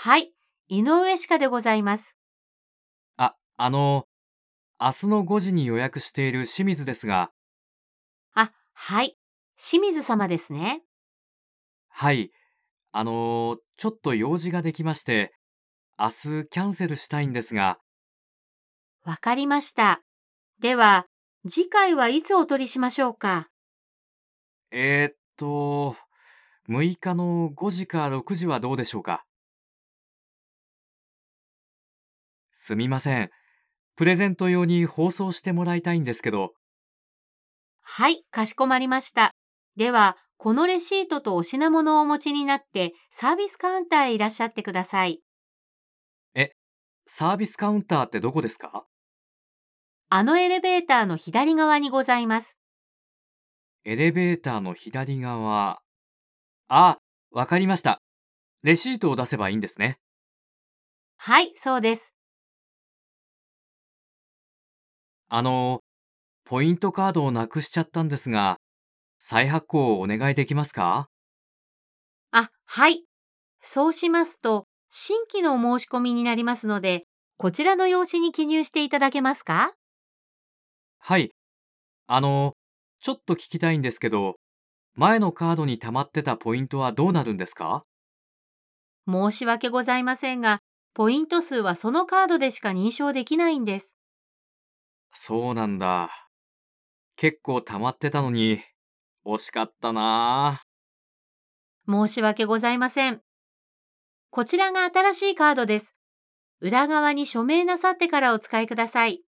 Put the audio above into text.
はい、井上歯科でございます。あ、あの、明日の5時に予約している清水ですが、あ、はい、清水様ですね。はい、あの、ちょっと用事ができまして、明日キャンセルしたいんですが、わかりました。では、次回はいつお取りしましょうか？えーっと、6日の5時か6時はどうでしょうか？すみません。プレゼント用に放送してもらいたいんですけど、はい、かしこまりました。では、このレシートとお品物をお持ちになって、サービスカウンターへいらっしゃってください。サービスカウンターってどこですか？あのエレベーターの左側にございます。エレベーターの左側。あ、わかりました。レシートを出せばいいんですね。はい、そうです。あの、ポイントカードをなくしちゃったんですが、再発行をお願いできますか？あ、はい。そうしますと、新規のお申し込みになりますので、こちらの用紙に記入していただけますか？はい。あの、ちょっと聞きたいんですけど、前のカードに溜まってたポイントはどうなるんですか？申し訳ございませんが、ポイント数はそのカードでしか認証できないんです。そうなんだ。結構溜まってたのに、惜しかったな申し訳ございません。こちらが新しいカードです。裏側に署名なさってからお使いください。